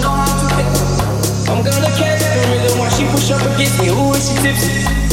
know how to fix. I'm gonna catch the rhythm while she push up against me. Ooh, and she Tipsy. it.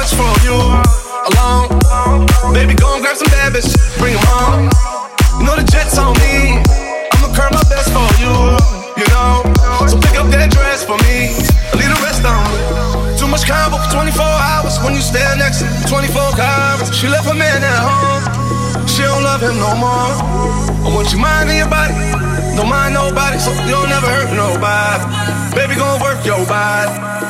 much for you alone. Baby, go and grab some bad bitch, bring them on. You know the jet's on me. I'ma curl my best for you, you know. So pick up that dress for me. Leave the rest on me. Too much combo for 24 hours when you stand next to 24 hours. She left her man at home. She don't love him no more. I want your mind and your body. Don't mind nobody, so you'll never hurt nobody. Baby, gon' work your body.